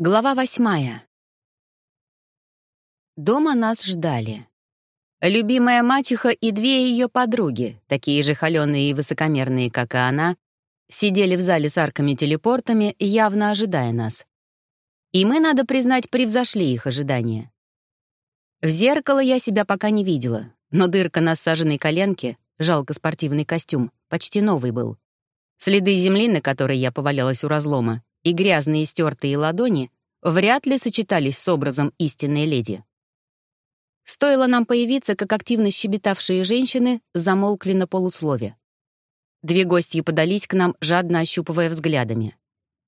Глава восьмая. Дома нас ждали. Любимая мачеха и две ее подруги, такие же холеные и высокомерные, как и она, сидели в зале с арками-телепортами, явно ожидая нас. И мы, надо признать, превзошли их ожидания. В зеркало я себя пока не видела, но дырка на саженной коленке, жалко спортивный костюм, почти новый был. Следы земли, на которой я повалялась у разлома, и грязные стертые ладони вряд ли сочетались с образом истинной леди. Стоило нам появиться, как активно щебетавшие женщины замолкли на полуслове. Две гости подались к нам, жадно ощупывая взглядами.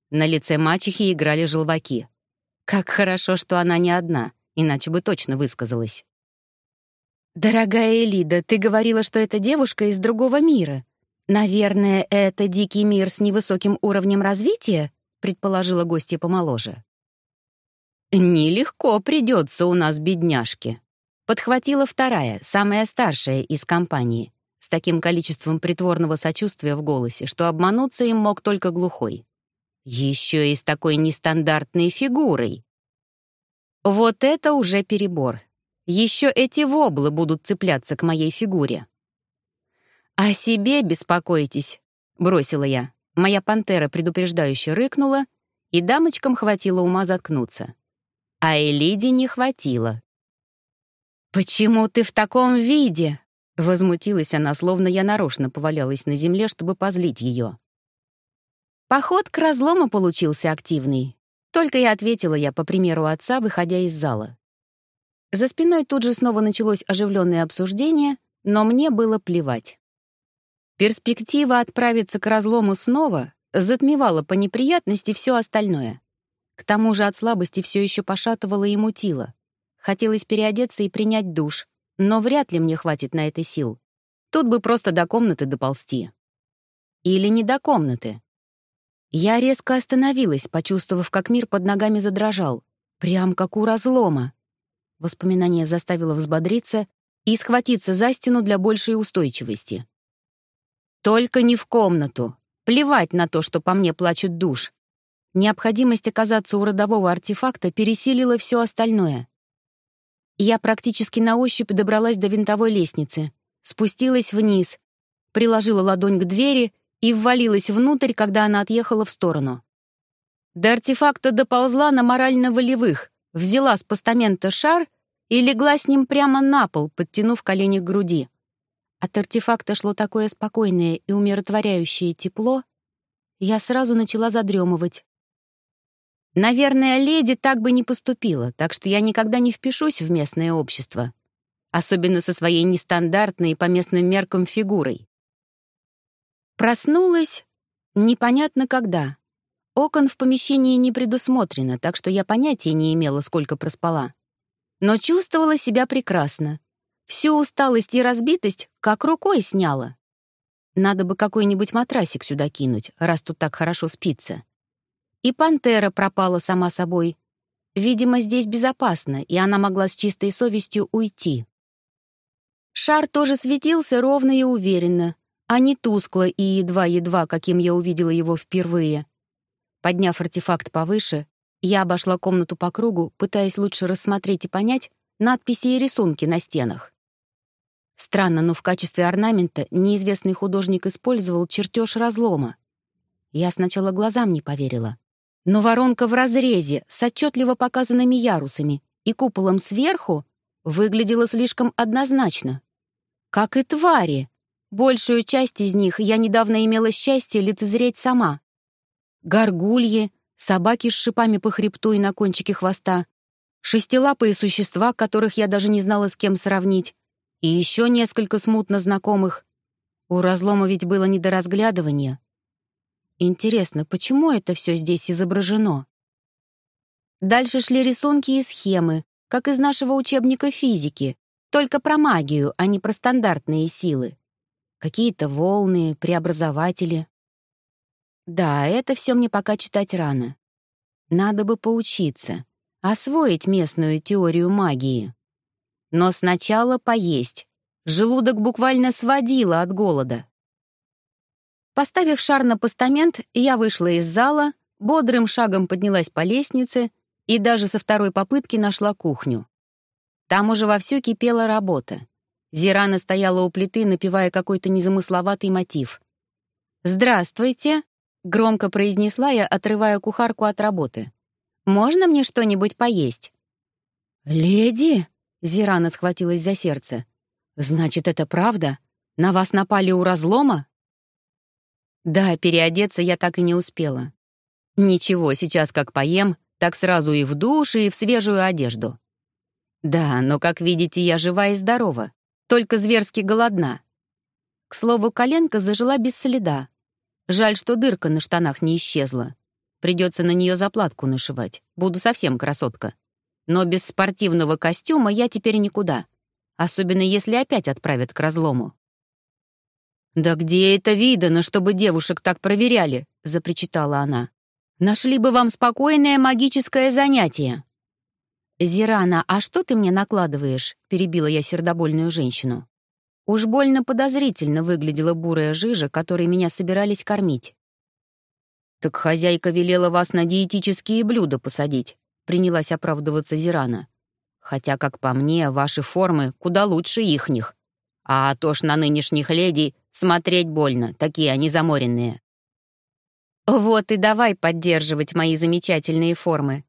На лице мачехи играли желваки. Как хорошо, что она не одна, иначе бы точно высказалась. «Дорогая Элида, ты говорила, что эта девушка из другого мира. Наверное, это дикий мир с невысоким уровнем развития?» Предположила гостья помоложе. «Нелегко придется у нас, бедняжке», подхватила вторая, самая старшая из компании, с таким количеством притворного сочувствия в голосе, что обмануться им мог только глухой. Еще и с такой нестандартной фигурой. Вот это уже перебор. Еще эти воблы будут цепляться к моей фигуре. «О себе беспокойтесь», — бросила я. Моя пантера предупреждающе рыкнула, и дамочкам хватило ума заткнуться. А Элиде не хватило. «Почему ты в таком виде?» Возмутилась она, словно я нарочно повалялась на земле, чтобы позлить ее. Поход к разлому получился активный. Только и ответила я, по примеру отца, выходя из зала. За спиной тут же снова началось оживленное обсуждение, но мне было плевать. Перспектива отправиться к разлому снова затмевала по неприятности все остальное. К тому же от слабости все еще пошатывало и мутило. Хотелось переодеться и принять душ, но вряд ли мне хватит на это сил. Тут бы просто до комнаты доползти. Или не до комнаты. Я резко остановилась, почувствовав, как мир под ногами задрожал. Прям как у разлома. Воспоминание заставило взбодриться и схватиться за стену для большей устойчивости. Только не в комнату. Плевать на то, что по мне плачет душ. Необходимость оказаться у родового артефакта пересилила все остальное. Я практически на ощупь добралась до винтовой лестницы, спустилась вниз, приложила ладонь к двери и ввалилась внутрь, когда она отъехала в сторону. До артефакта доползла на морально-волевых, взяла с постамента шар и легла с ним прямо на пол, подтянув колени к груди. От артефакта шло такое спокойное и умиротворяющее тепло, я сразу начала задремывать. Наверное, леди так бы не поступила, так что я никогда не впишусь в местное общество, особенно со своей нестандартной по местным меркам фигурой. Проснулась непонятно когда. Окон в помещении не предусмотрено, так что я понятия не имела, сколько проспала. Но чувствовала себя прекрасно. Всю усталость и разбитость как рукой сняла. Надо бы какой-нибудь матрасик сюда кинуть, раз тут так хорошо спится. И пантера пропала сама собой. Видимо, здесь безопасно, и она могла с чистой совестью уйти. Шар тоже светился ровно и уверенно, а не тускло и едва-едва, каким я увидела его впервые. Подняв артефакт повыше, я обошла комнату по кругу, пытаясь лучше рассмотреть и понять надписи и рисунки на стенах. Странно, но в качестве орнамента неизвестный художник использовал чертеж разлома. Я сначала глазам не поверила. Но воронка в разрезе с отчетливо показанными ярусами и куполом сверху выглядела слишком однозначно. Как и твари. Большую часть из них я недавно имела счастье лицезреть сама. Горгульи, собаки с шипами по хребту и на кончике хвоста, шестилапые существа, которых я даже не знала с кем сравнить, и еще несколько смутно знакомых. У разлома ведь было не до разглядывания. Интересно, почему это все здесь изображено? Дальше шли рисунки и схемы, как из нашего учебника физики, только про магию, а не про стандартные силы. Какие-то волны, преобразователи. Да, это все мне пока читать рано. Надо бы поучиться, освоить местную теорию магии. Но сначала поесть. Желудок буквально сводило от голода. Поставив шар на постамент, я вышла из зала, бодрым шагом поднялась по лестнице и даже со второй попытки нашла кухню. Там уже вовсю кипела работа. Зирана стояла у плиты, напевая какой-то незамысловатый мотив. «Здравствуйте!» — громко произнесла я, отрывая кухарку от работы. «Можно мне что-нибудь поесть?» «Леди!» — Зирана схватилась за сердце. «Значит, это правда? На вас напали у разлома?» Да, переодеться я так и не успела. Ничего, сейчас как поем, так сразу и в душ, и в свежую одежду. Да, но, как видите, я жива и здорова, только зверски голодна. К слову, коленка зажила без следа. Жаль, что дырка на штанах не исчезла. Придется на нее заплатку нашивать. Буду совсем красотка. Но без спортивного костюма я теперь никуда. Особенно если опять отправят к разлому. «Да где это видано, чтобы девушек так проверяли?» — запричитала она. Нашли бы вам спокойное магическое занятие». «Зирана, а что ты мне накладываешь?» — перебила я сердобольную женщину. Уж больно подозрительно выглядела бурая жижа, которой меня собирались кормить. «Так хозяйка велела вас на диетические блюда посадить», — принялась оправдываться Зирана. «Хотя, как по мне, ваши формы куда лучше ихних. А то ж на нынешних леди смотреть больно, такие они заморенные». Вот и давай поддерживать мои замечательные формы.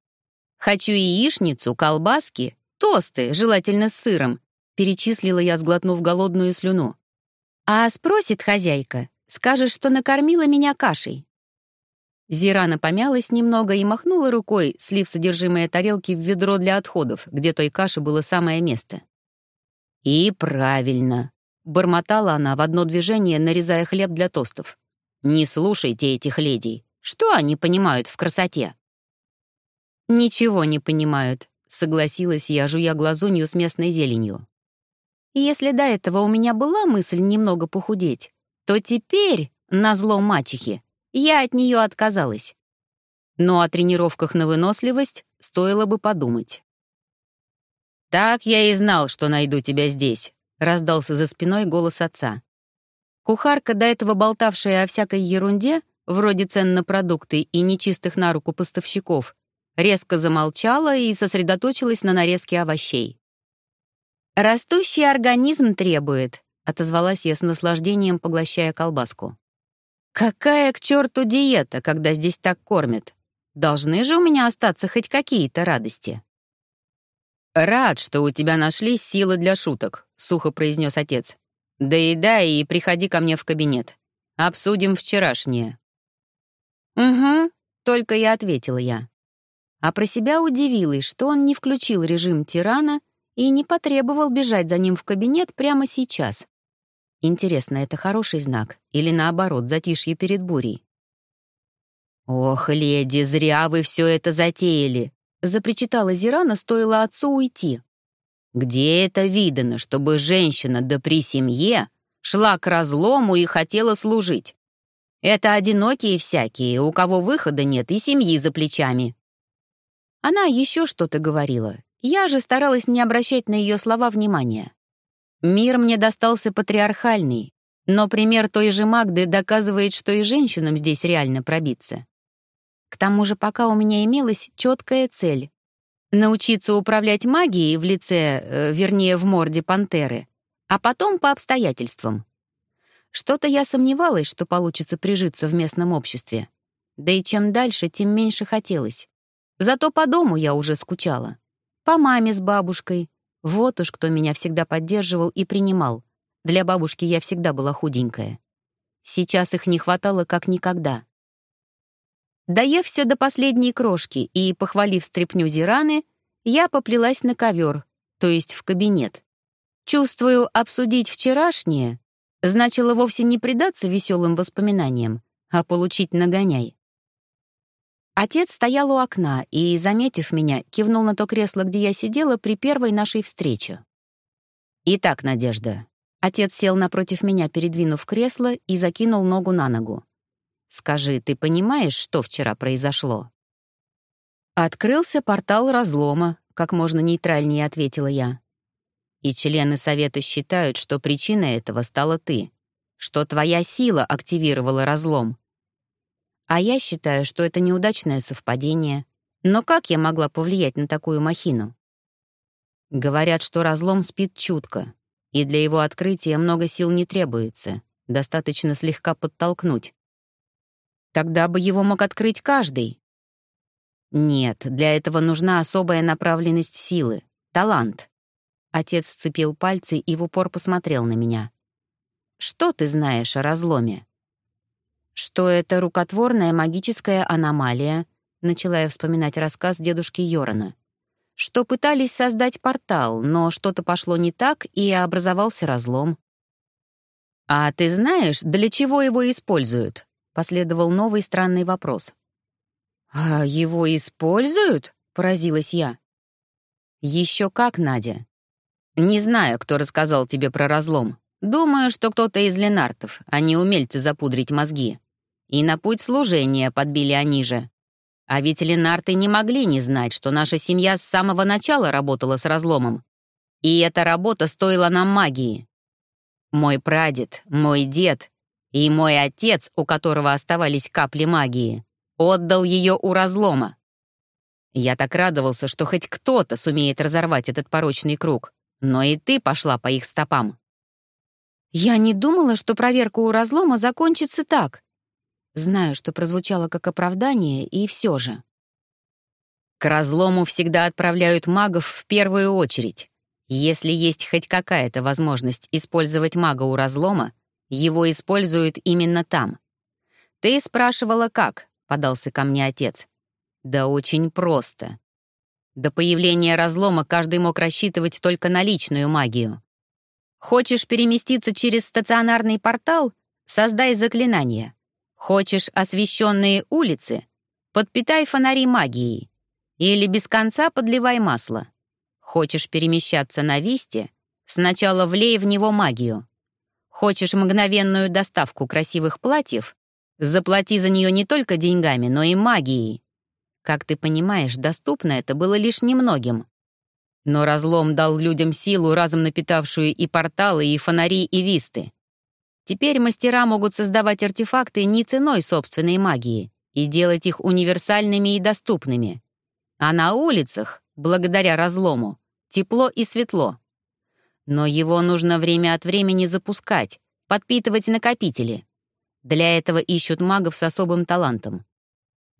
Хочу яичницу, колбаски, тосты, желательно с сыром, перечислила я, сглотнув голодную слюну. А спросит хозяйка, скажешь, что накормила меня кашей. Зирана помялась немного и махнула рукой, слив содержимое тарелки в ведро для отходов, где той каши было самое место. «И правильно», — бормотала она в одно движение, нарезая хлеб для тостов. Не слушайте этих ледей. Что они понимают в красоте?» «Ничего не понимают», — согласилась я, жуя глазунью с местной зеленью. «Если до этого у меня была мысль немного похудеть, то теперь, на зло мачехи, я от нее отказалась. Но о тренировках на выносливость стоило бы подумать. «Так я и знал, что найду тебя здесь», — раздался за спиной голос отца. Кухарка, до этого болтавшая о всякой ерунде, вроде цен на продукты и нечистых на руку поставщиков, резко замолчала и сосредоточилась на нарезке овощей. «Растущий организм требует», — отозвалась я с наслаждением, поглощая колбаску. «Какая к черту диета, когда здесь так кормят? Должны же у меня остаться хоть какие-то радости». «Рад, что у тебя нашлись силы для шуток», — сухо произнес отец. Доедай и приходи ко мне в кабинет. Обсудим вчерашнее». «Угу», — только я ответила я. А про себя удивилась, что он не включил режим тирана и не потребовал бежать за ним в кабинет прямо сейчас. Интересно, это хороший знак или, наоборот, затишье перед бурей? «Ох, леди, зря вы все это затеяли!» — запричитала Зирана, стоило отцу уйти. Где это видано, чтобы женщина да при семье шла к разлому и хотела служить? Это одинокие всякие, у кого выхода нет и семьи за плечами. Она еще что-то говорила. Я же старалась не обращать на ее слова внимания. Мир мне достался патриархальный, но пример той же Магды доказывает, что и женщинам здесь реально пробиться. К тому же пока у меня имелась четкая цель научиться управлять магией в лице, э, вернее, в морде пантеры, а потом по обстоятельствам. Что-то я сомневалась, что получится прижиться в местном обществе. Да и чем дальше, тем меньше хотелось. Зато по дому я уже скучала. По маме с бабушкой. Вот уж кто меня всегда поддерживал и принимал. Для бабушки я всегда была худенькая. Сейчас их не хватало как никогда. Доев все до последней крошки и похвалив стряпню Зираны, я поплелась на ковер, то есть в кабинет. Чувствую, обсудить вчерашнее значило вовсе не предаться веселым воспоминаниям, а получить нагоняй. Отец стоял у окна и, заметив меня, кивнул на то кресло, где я сидела при первой нашей встрече. «Итак, Надежда». Отец сел напротив меня, передвинув кресло, и закинул ногу на ногу. Скажи, ты понимаешь, что вчера произошло?» «Открылся портал разлома», — как можно нейтральнее ответила я. «И члены Совета считают, что причиной этого стала ты, что твоя сила активировала разлом. А я считаю, что это неудачное совпадение, Но как я могла повлиять на такую махину? Говорят, что разлом спит чутко, и для его открытия много сил не требуется, достаточно слегка подтолкнуть. Тогда бы его мог открыть каждый. Нет, для этого нужна особая направленность силы, талант. Отец сцепил пальцы и в упор посмотрел на меня. «Что ты знаешь о разломе?» «Что это рукотворная магическая аномалия», начала я вспоминать рассказ дедушки Йорона. «Что пытались создать портал, но что-то пошло не так, и образовался разлом». «А ты знаешь, для чего его используют?» Последовал новый странный вопрос. «А его используют?» — поразилась я. «Еще как, Надя. Не знаю, кто рассказал тебе про разлом. Думаю, что кто-то из ленартов, они умельцы запудрить мозги. И на путь служения подбили они же. А ведь ленарты не могли не знать, что наша семья с самого начала работала с разломом. И эта работа стоила нам магии. Мой прадед, мой дед и мой отец, у которого оставались капли магии, отдал ее у разлома. Я так радовался, что хоть кто-то сумеет разорвать этот порочный круг. Но и ты пошла по их стопам. Я не думала, что проверка у разлома закончится так. Знаю, что прозвучало как оправдание, и все же. К разлому всегда отправляют магов в первую очередь. Если есть хоть какая-то возможность использовать мага у разлома, его используют именно там. «Ты спрашивала, как?» — подался ко мне отец. «Да очень просто. До появления разлома каждый мог рассчитывать только на личную магию. Хочешь переместиться через стационарный портал? Создай заклинание. Хочешь освещенные улицы? Подпитай фонари магией. Или без конца подливай масло. Хочешь перемещаться на Висте? Сначала влей в него магию. Хочешь мгновенную доставку красивых платьев? Заплати за нее не только деньгами, но и магией. Как ты понимаешь, доступно это было лишь немногим. Но разлом дал людям силу, разом напитавшую и порталы, и фонари, и висты. Теперь мастера могут создавать артефакты не ценой собственной магии и делать их универсальными и доступными. А на улицах, благодаря разлому, тепло и светло. Но его нужно время от времени запускать, подпитывать накопители. Для этого ищут магов с особым талантом.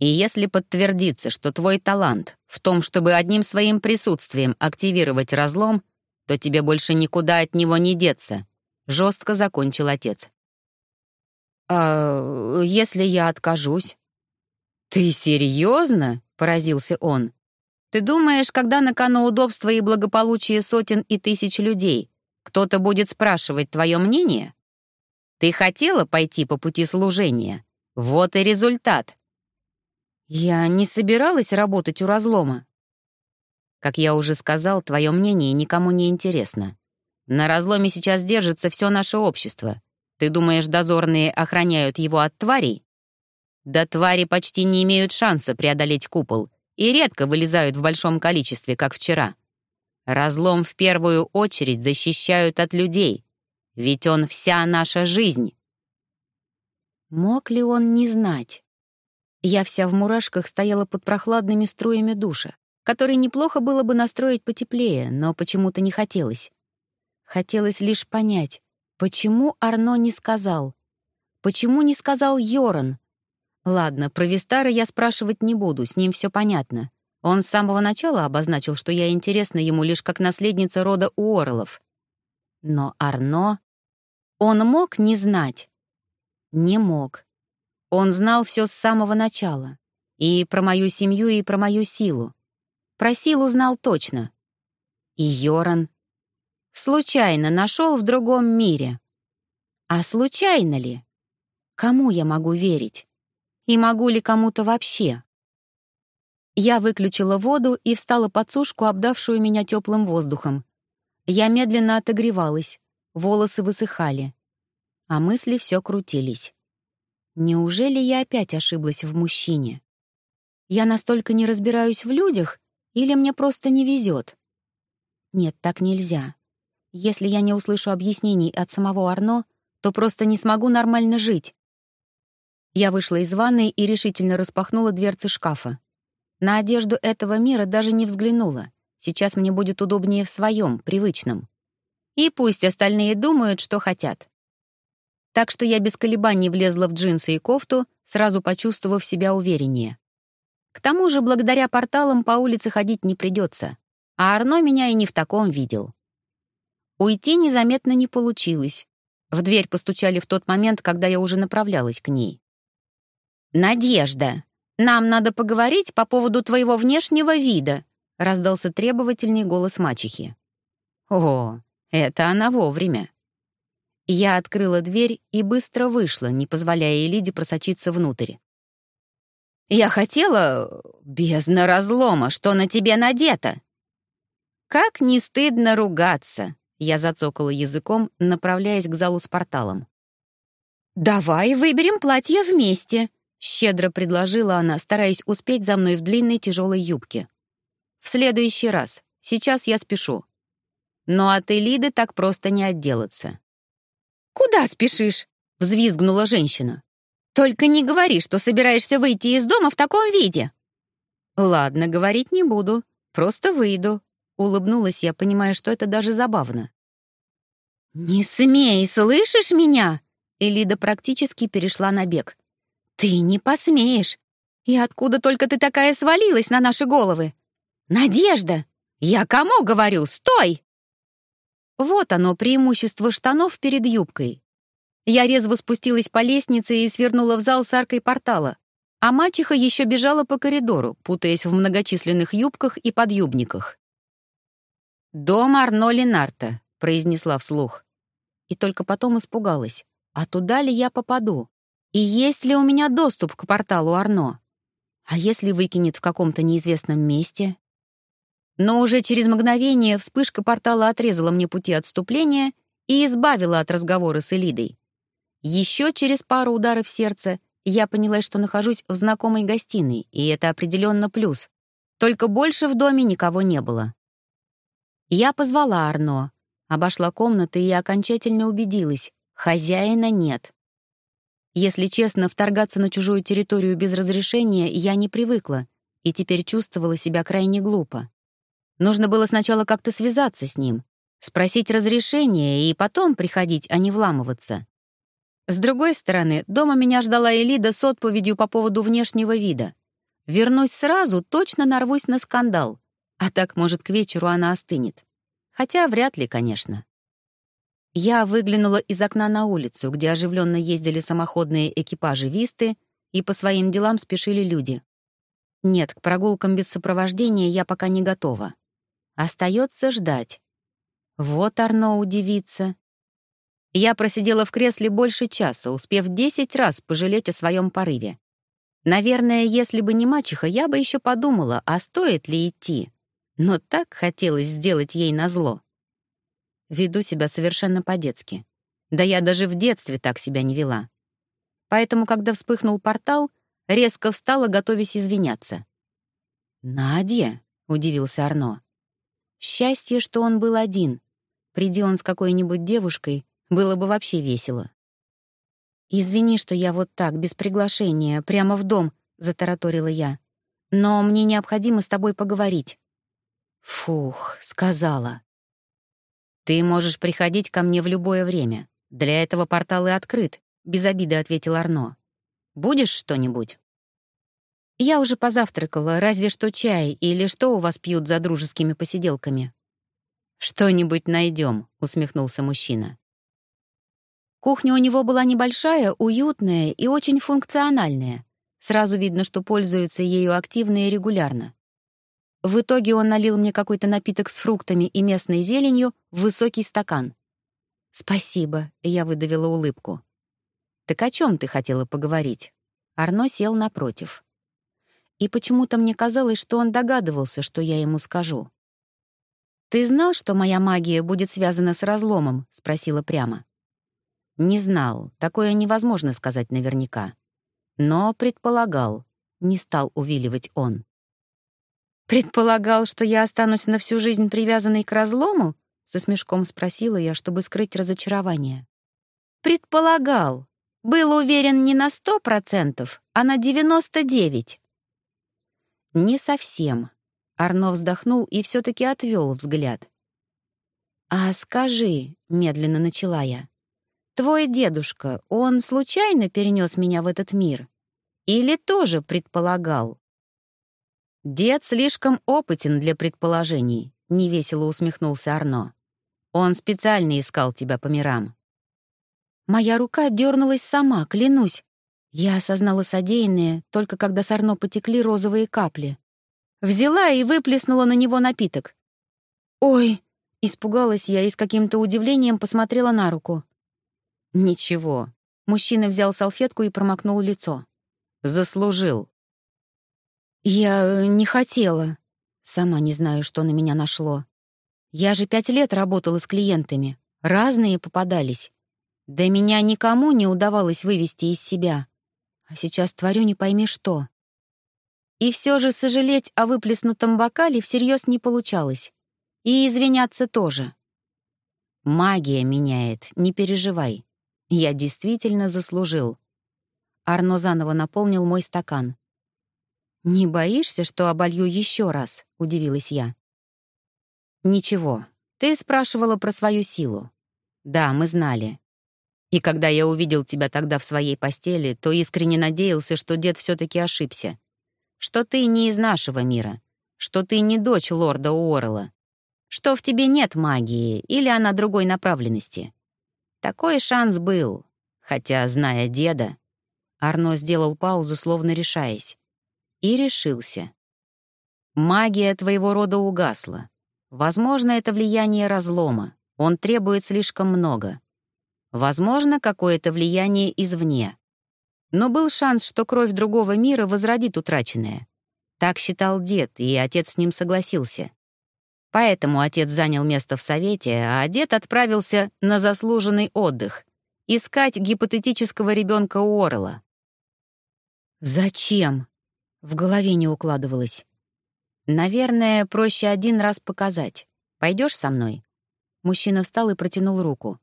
И если подтвердится, что твой талант в том, чтобы одним своим присутствием активировать разлом, то тебе больше никуда от него не деться», — жестко закончил отец. «А если я откажусь?» «Ты серьезно?» — поразился он. «Ты думаешь, когда на кону удобства и благополучие сотен и тысяч людей, кто-то будет спрашивать твое мнение? Ты хотела пойти по пути служения? Вот и результат. Я не собиралась работать у разлома. Как я уже сказал, твое мнение никому не интересно. На разломе сейчас держится все наше общество. Ты думаешь, дозорные охраняют его от тварей? Да твари почти не имеют шанса преодолеть купол и редко вылезают в большом количестве, как вчера. Разлом в первую очередь защищают от людей, ведь он вся наша жизнь. Мог ли он не знать? Я вся в мурашках стояла под прохладными струями душа, который неплохо было бы настроить потеплее, но почему-то не хотелось. Хотелось лишь понять, почему Арно не сказал? Почему не сказал Йоран? Ладно, про Вистара я спрашивать не буду, с ним все понятно. Он с самого начала обозначил, что я интересна ему лишь как наследница рода Уорлов. Но Арно... Он мог не знать? Не мог. Он знал все с самого начала. И про мою семью, и про мою силу. Про силу знал точно. И Йоран. Случайно нашел в другом мире. А случайно ли? Кому я могу верить? И могу ли кому-то вообще? Я выключила воду и встала под сушку, обдавшую меня теплым воздухом. Я медленно отогревалась, волосы высыхали, а мысли все крутились. Неужели я опять ошиблась в мужчине? Я настолько не разбираюсь в людях или мне просто не везет? Нет, так нельзя. Если я не услышу объяснений от самого Арно, то просто не смогу нормально жить. Я вышла из ванной и решительно распахнула дверцы шкафа. На одежду этого мира даже не взглянула. Сейчас мне будет удобнее в своем, привычном. И пусть остальные думают, что хотят. Так что я без колебаний влезла в джинсы и кофту, сразу почувствовав себя увереннее. К тому же, благодаря порталам по улице ходить не придется, а Арно меня и не в таком видел. Уйти незаметно не получилось. В дверь постучали в тот момент, когда я уже направлялась к ней. «Надежда, нам надо поговорить по поводу твоего внешнего вида», раздался требовательный голос мачехи. «О, это она вовремя». Я открыла дверь и быстро вышла, не позволяя Элиде просочиться внутрь. «Я хотела... бездна разлома, что на тебе надето!» «Как не стыдно ругаться!» Я зацокала языком, направляясь к залу с порталом. «Давай выберем платье вместе», — щедро предложила она, стараясь успеть за мной в длинной тяжелой юбке. «В следующий раз. Сейчас я спешу». Но от Элиды так просто не отделаться. «Куда спешишь?» — взвизгнула женщина. «Только не говори, что собираешься выйти из дома в таком виде». «Ладно, говорить не буду. Просто выйду», Улыбнулась я, понимая, что это даже забавно. «Не смей, слышишь меня?» Элида практически перешла на бег. «Ты не посмеешь! И откуда только ты такая свалилась на наши головы? Надежда! Я кому говорю? Стой!» Вот оно, преимущество штанов перед юбкой. Я резво спустилась по лестнице и свернула в зал с аркой портала, а мачеха еще бежала по коридору, путаясь в многочисленных юбках и подъюбниках. «Дом Арно Ленарта», — произнесла вслух. И только потом испугалась. А туда ли я попаду? И есть ли у меня доступ к порталу Арно? А если выкинет в каком-то неизвестном месте? Но уже через мгновение вспышка портала отрезала мне пути отступления и избавила от разговора с Элидой. Еще через пару ударов сердца я поняла, что нахожусь в знакомой гостиной, и это определенно плюс. Только больше в доме никого не было. Я позвала Арно, обошла комнаты и окончательно убедилась — хозяина нет. Если честно, вторгаться на чужую территорию без разрешения я не привыкла и теперь чувствовала себя крайне глупо. Нужно было сначала как-то связаться с ним, спросить разрешения и потом приходить, а не вламываться. С другой стороны, дома меня ждала Элида с отповедью по поводу внешнего вида. Вернусь сразу, точно нарвусь на скандал. А так, может, к вечеру она остынет. Хотя вряд ли, конечно. Я выглянула из окна на улицу, где оживленно ездили самоходные экипажи Висты, и по своим делам спешили люди. Нет, к прогулкам без сопровождения я пока не готова. Остается ждать. Вот Арно удивится. Я просидела в кресле больше часа, успев десять раз пожалеть о своем порыве. Наверное, если бы не мачеха, я бы еще подумала, а стоит ли идти но так хотелось сделать ей назло. Веду себя совершенно по-детски. Да я даже в детстве так себя не вела. Поэтому, когда вспыхнул портал, резко встала, готовясь извиняться. «Надя?» — удивился Арно. «Счастье, что он был один. Приди он с какой-нибудь девушкой, было бы вообще весело». «Извини, что я вот так, без приглашения, прямо в дом», — затараторила я. «Но мне необходимо с тобой поговорить». Фух, сказала. «Ты можешь приходить ко мне в любое время. Для этого портал и открыт», — без обиды ответил Арно. «Будешь что-нибудь?» «Я уже позавтракала, разве что чай или что у вас пьют за дружескими посиделками?» «Что-нибудь найдем», — усмехнулся мужчина. Кухня у него была небольшая, уютная и очень функциональная. Сразу видно, что пользуются ею активно и регулярно. В итоге он налил мне какой-то напиток с фруктами и местной зеленью в высокий стакан. «Спасибо», — я выдавила улыбку. «Так о чем ты хотела поговорить?» Арно сел напротив. И почему-то мне казалось, что он догадывался, что я ему скажу. «Ты знал, что моя магия будет связана с разломом?» — спросила прямо. «Не знал, такое невозможно сказать наверняка. Но предполагал, не стал увиливать он. «Предполагал, что я останусь на всю жизнь привязанной к разлому?» — со смешком спросила я, чтобы скрыть разочарование. «Предполагал. Был уверен не на сто процентов, а на девяносто девять». «Не совсем». Арно вздохнул и все-таки отвел взгляд. «А скажи», — медленно начала я, «твой дедушка, он случайно перенес меня в этот мир? Или тоже предполагал?» «Дед слишком опытен для предположений», — невесело усмехнулся Арно. «Он специально искал тебя по мирам». Моя рука дернулась сама, клянусь. Я осознала содеянное, только когда с Арно потекли розовые капли. Взяла и выплеснула на него напиток. «Ой!» — испугалась я и с каким-то удивлением посмотрела на руку. «Ничего». Мужчина взял салфетку и промокнул лицо. «Заслужил». «Я э, не хотела. Сама не знаю, что на меня нашло. Я же пять лет работала с клиентами. Разные попадались. Да меня никому не удавалось вывести из себя. А сейчас творю не пойми что. И все же сожалеть о выплеснутом бокале всерьез не получалось. И извиняться тоже. Магия меняет, не переживай. Я действительно заслужил. Арно заново наполнил мой стакан. «Не боишься, что оболью еще раз?» — удивилась я. «Ничего. Ты спрашивала про свою силу. Да, мы знали. И когда я увидел тебя тогда в своей постели, то искренне надеялся, что дед все-таки ошибся. Что ты не из нашего мира. Что ты не дочь лорда Уоррелла. Что в тебе нет магии или она другой направленности. Такой шанс был. Хотя, зная деда... Арно сделал паузу, словно решаясь. И решился. Магия твоего рода угасла. Возможно, это влияние разлома. Он требует слишком много. Возможно, какое-то влияние извне. Но был шанс, что кровь другого мира возродит утраченное. Так считал дед, и отец с ним согласился. Поэтому отец занял место в совете, а дед отправился на заслуженный отдых — искать гипотетического ребенка Уоррелла. «Зачем?» — в голове не укладывалось. «Наверное, проще один раз показать. Пойдешь со мной?» Мужчина встал и протянул руку.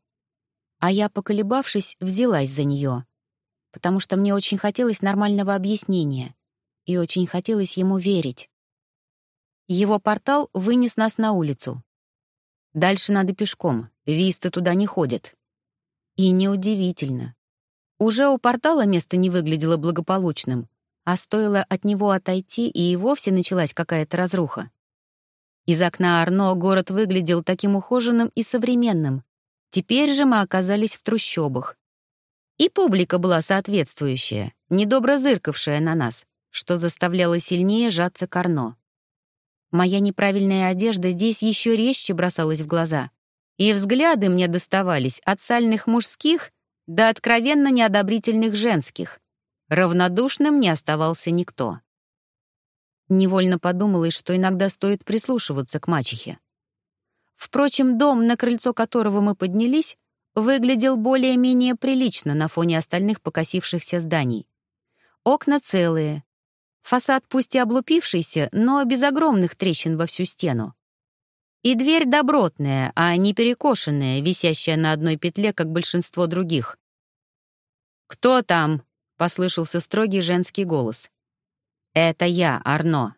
А я, поколебавшись, взялась за нее, потому что мне очень хотелось нормального объяснения и очень хотелось ему верить. Его портал вынес нас на улицу. Дальше надо пешком, висты туда не ходят. И неудивительно. Уже у портала место не выглядело благополучным, а стоило от него отойти, и вовсе началась какая-то разруха. Из окна Арно город выглядел таким ухоженным и современным, Теперь же мы оказались в трущобах. И публика была соответствующая, недобро зыркавшая на нас, что заставляло сильнее жаться к Арно. Моя неправильная одежда здесь еще резче бросалась в глаза, и взгляды мне доставались от сальных мужских до откровенно неодобрительных женских. Равнодушным не оставался никто. Невольно подумалось, что иногда стоит прислушиваться к мачехе. Впрочем, дом, на крыльцо которого мы поднялись, выглядел более-менее прилично на фоне остальных покосившихся зданий. Окна целые. Фасад пусть и облупившийся, но без огромных трещин во всю стену. И дверь добротная, а не перекошенная, висящая на одной петле, как большинство других. «Кто там?» — послышался строгий женский голос. «Это я, Арно»,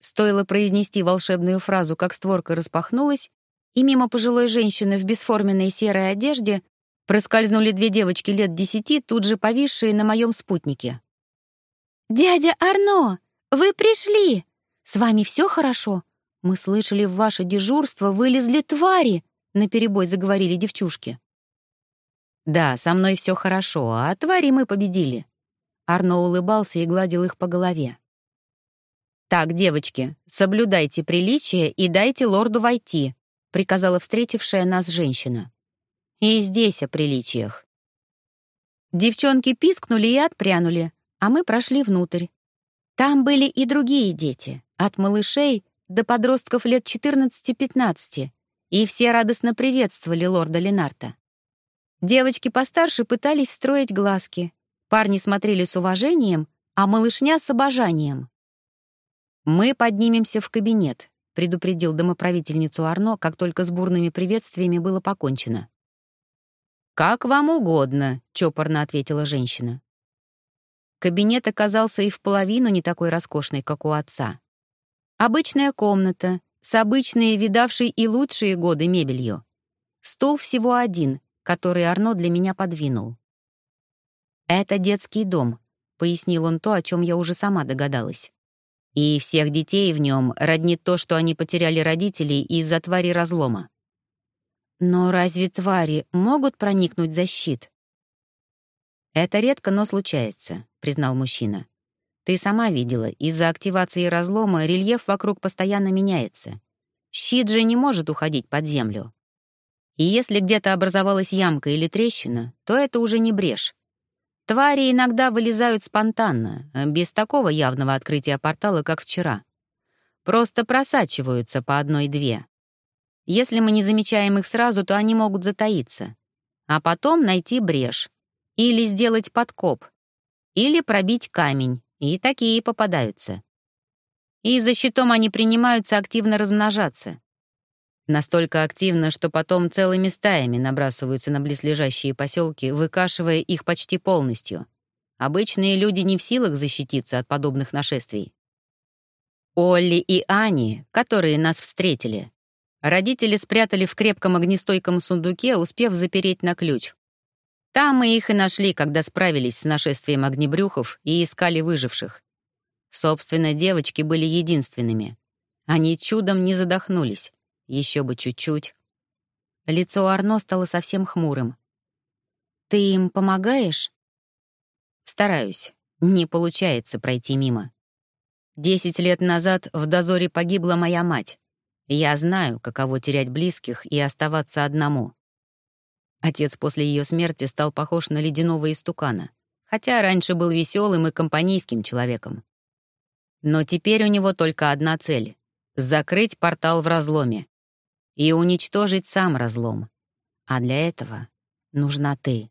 Стоило произнести волшебную фразу, как створка распахнулась, и мимо пожилой женщины в бесформенной серой одежде проскользнули две девочки лет десяти, тут же повисшие на моем спутнике. «Дядя Арно, вы пришли! С вами все хорошо? Мы слышали, в ваше дежурство вылезли твари!» — наперебой заговорили девчушки. «Да, со мной все хорошо, а твари мы победили». Арно улыбался и гладил их по голове. «Так, девочки, соблюдайте приличие и дайте лорду войти», приказала встретившая нас женщина. «И здесь о приличиях». Девчонки пискнули и отпрянули, а мы прошли внутрь. Там были и другие дети, от малышей до подростков лет 14-15, и все радостно приветствовали лорда Ленарта. Девочки постарше пытались строить глазки, парни смотрели с уважением, а малышня — с обожанием. «Мы поднимемся в кабинет», — предупредил домоправительницу Арно, как только с бурными приветствиями было покончено. «Как вам угодно», — чопорно ответила женщина. Кабинет оказался и в половину не такой роскошный, как у отца. Обычная комната с обычной, видавшей и лучшие годы мебелью. Стул всего один, который Арно для меня подвинул. «Это детский дом», — пояснил он то, о чем я уже сама догадалась. «И всех детей в нем роднит то, что они потеряли родителей из-за твари разлома». «Но разве твари могут проникнуть за щит?» «Это редко, но случается», — признал мужчина. «Ты сама видела, из-за активации разлома рельеф вокруг постоянно меняется. Щит же не может уходить под землю. И если где-то образовалась ямка или трещина, то это уже не брешь. Твари иногда вылезают спонтанно, без такого явного открытия портала, как вчера. Просто просачиваются по одной-две. Если мы не замечаем их сразу, то они могут затаиться. А потом найти брешь или сделать подкоп, или пробить камень, и такие попадаются. И за щитом они принимаются активно размножаться. Настолько активно, что потом целыми стаями набрасываются на близлежащие поселки, выкашивая их почти полностью. Обычные люди не в силах защититься от подобных нашествий. Олли и Ани, которые нас встретили, родители спрятали в крепком огнестойком сундуке, успев запереть на ключ. Там мы их и нашли, когда справились с нашествием огнебрюхов и искали выживших. Собственно, девочки были единственными. Они чудом не задохнулись. Еще бы чуть-чуть. Лицо Арно стало совсем хмурым. «Ты им помогаешь?» «Стараюсь. Не получается пройти мимо. Десять лет назад в дозоре погибла моя мать. Я знаю, каково терять близких и оставаться одному. Отец после ее смерти стал похож на ледяного истукана, хотя раньше был веселым и компанейским человеком. Но теперь у него только одна цель — закрыть портал в разломе и уничтожить сам разлом. А для этого нужна ты.